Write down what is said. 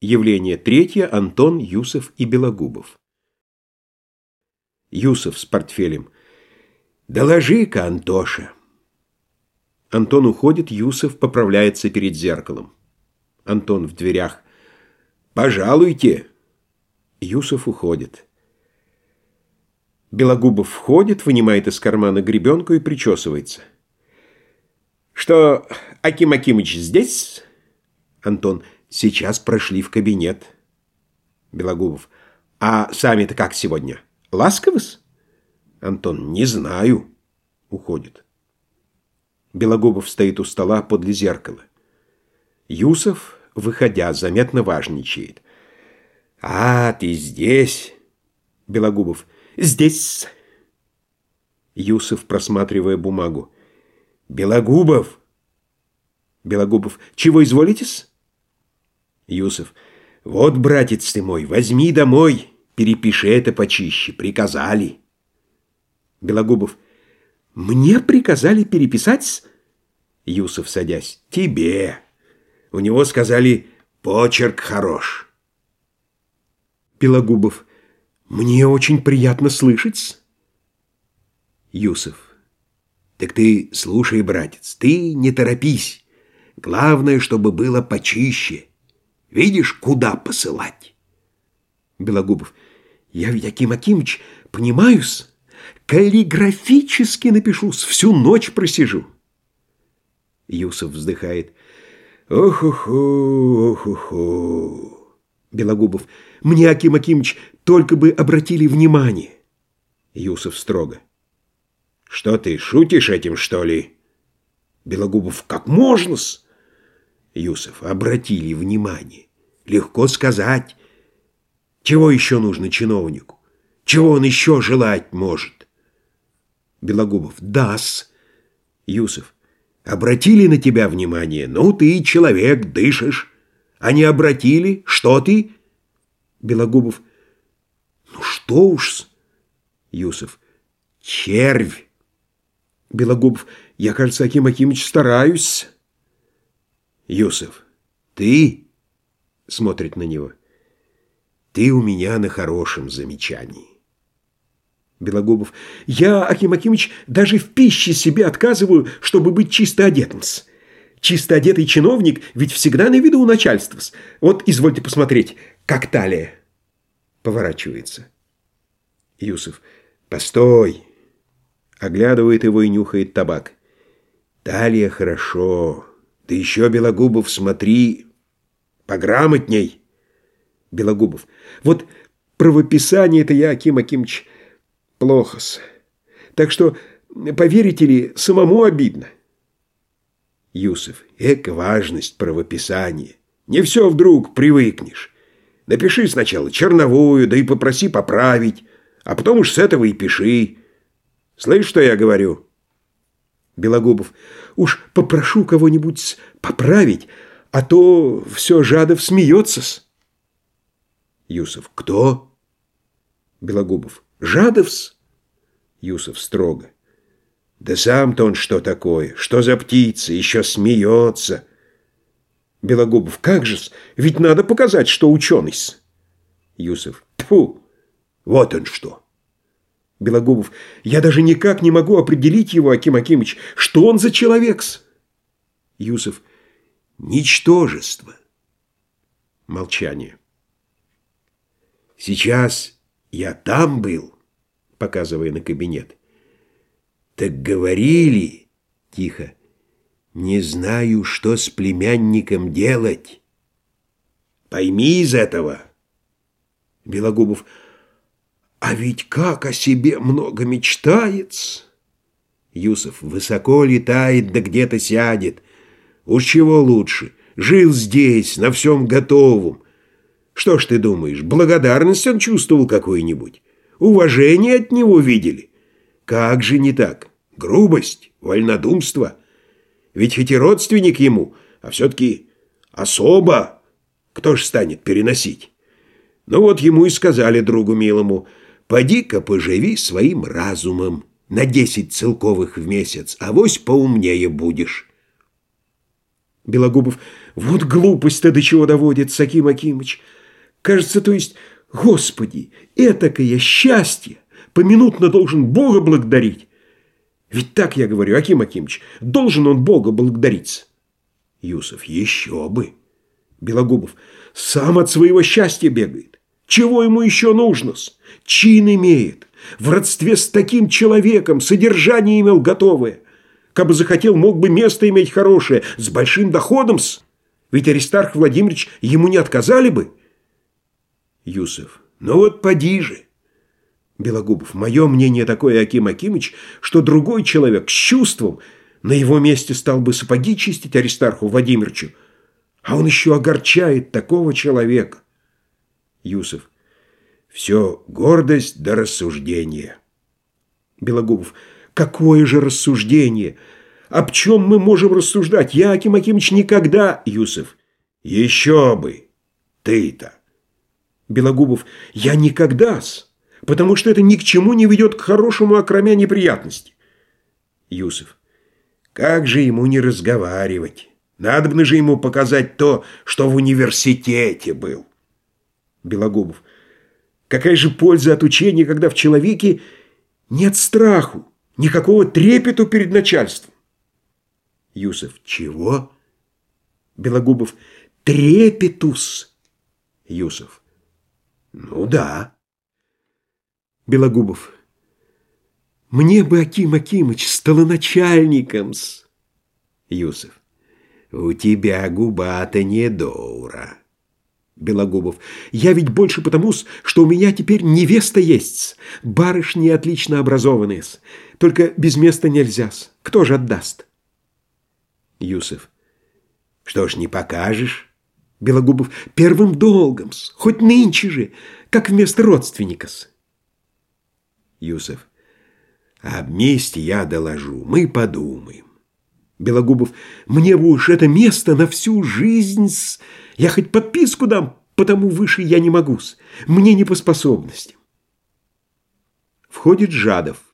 Явление третье. Антон, Юсов и Белогубов. Юсов с портфелем. «Доложи-ка, Антоша!» Антон уходит, Юсов поправляется перед зеркалом. Антон в дверях. «Пожалуйте!» Юсов уходит. Белогубов входит, вынимает из кармана гребенку и причесывается. «Что, Аким Акимыч здесь?» Антон. Сейчас прошли в кабинет. Белогубов. А сами-то как сегодня? Ласковы-с? Антон. Не знаю. Уходит. Белогубов стоит у стола подле зеркала. Юсов, выходя, заметно важничает. «А, ты здесь?» Белогубов. «Здесь». Юсов, просматривая бумагу. «Белогубов!» Белогубов. «Чего изволитесь?» Юсов. «Вот, братец ты мой, возьми домой, перепиши это почище, приказали». Белогубов. «Мне приказали переписать?» Юсов, садясь. «Тебе. У него сказали, почерк хорош». Белогубов. «Мне очень приятно слышать». Юсов. «Так ты слушай, братец, ты не торопись. Главное, чтобы было почище». Видишь, куда посылать? Белогубов. Я ведь, Аким Акимыч, понимаю-с, каллиграфически напишу-с, всю ночь просижу. Юсов вздыхает. Ох-охо, ох-охо. Белогубов. Мне, Аким Акимыч, только бы обратили внимание. Юсов строго. Что ты, шутишь этим, что ли? Белогубов. Как можно-с? Юсов, обратили внимание. Легко сказать. Чего еще нужно чиновнику? Чего он еще желать может? Белогубов, дас. Юсов, обратили на тебя внимание. Ну, ты человек, дышишь. А не обратили? Что ты? Белогубов, ну что уж Юсов, червь. Белогубов, я, кажется, Аким Акимыч, стараюсь. Юсов, ты, смотрит на него, ты у меня на хорошем замечании. Белогубов, я, Аким Акимыч, даже в пище себе отказываю, чтобы быть чисто одетым -с. Чисто одетый чиновник ведь всегда на виду у начальства -с. Вот, извольте посмотреть, как талия. Поворачивается. Юсов, постой. Оглядывает его и нюхает табак. Талия хорошо. Ты еще, Белогубов, смотри пограмотней. Белогубов. Вот правописание-то я, Аким Акимович, плохо-с. Так что, поверите ли, самому обидно. Юсов. Эка важность правописания. Не все вдруг привыкнешь. Напиши сначала черновую, да и попроси поправить, а потом уж с этого и пиши. Слышь, что я говорю?» Белогубов. Уж попрошу кого-нибудь поправить, а то все Жадов смеется-с. Юсов. Кто? Белогубов. Жадовс? Юсов строго. Да сам-то он что такое? Что за птица? Еще смеется. Белогубов. Как же-с? Ведь надо показать, что ученый-с. Юсов. Тьфу! Вот он что! Белогубов, я даже никак не могу определить его, Аким Акимыч, что он за человек-с? Юсов, ничтожество. Молчание. Сейчас я там был, показывая на кабинет. Так говорили, тихо, не знаю, что с племянником делать. Пойми из этого. Белогубов, а ведь как о себе много мечтается. Юсов высоко летает, да где-то сядет. Уж чего лучше, жил здесь, на всем готовом. Что ж ты думаешь, благодарность он чувствовал какую-нибудь? Уважение от него видели? Как же не так? Грубость, вольнодумство. Ведь хоть и родственник ему, а все-таки особо. Кто ж станет переносить? Ну вот ему и сказали другу милому – Поди-ка поживи своим разумом на десять целковых в месяц, а вось поумнее будешь. Белогубов, Вот глупость-то до чего доводит, Саким Акимыч. Кажется, то есть, Господи, этакое счастье поминутно должен Бога благодарить. Ведь так я говорю, Аким Акимыч, должен он Бога благодариться. Юсов, еще бы. Белогубов, сам от своего счастья бегает. Чего ему еще нужно-с? Чин имеет. В родстве с таким человеком содержание имел готовое. Кабы захотел, мог бы место иметь хорошее, с большим доходом-с. Ведь Аристарх Владимирович ему не отказали бы. Юсов. Ну вот поди же. Белогубов. Мое мнение такое, Аким Акимыч, что другой человек с чувством на его месте стал бы сапоги чистить Аристарху Владимировичу, а он еще огорчает такого человека. Юсов. Все гордость до рассуждения. Белогубов. Какое же рассуждение? Об чем мы можем рассуждать? Я, Аким Акимович, никогда... Юсов. Еще бы. Ты-то. Белогубов. Я никогда-с. Потому что это ни к чему не ведет к хорошему, окромя неприятности. Юсов. Как же ему не разговаривать? Надо бы же ему показать то, что в университете был. Белогубов. Какая же польза от учения, когда в человеке нет страху, никакого трепету перед начальством? Юсов. Чего? Белогубов. Трепетус. Юсов. Ну да. Белогубов. Мне бы, Аким Акимыч, столоначальником-с. Юсов. У тебя губа-то недобра. Белогубов. Я ведь больше потому, что у меня теперь невеста есть. Барышни отлично образованные. Только без места нельзя. Кто же отдаст? Юсов. Что ж, не покажешь? Белогубов. Первым долгом, хоть нынче же, как вместо родственника. -с. Юсов. Об месте я доложу, мы подумаем. Белогубов. Мне бы уж это место на всю жизнь. Я хоть подписку дам, потому выше я не могу. Мне не по способностям. Входит Жадов.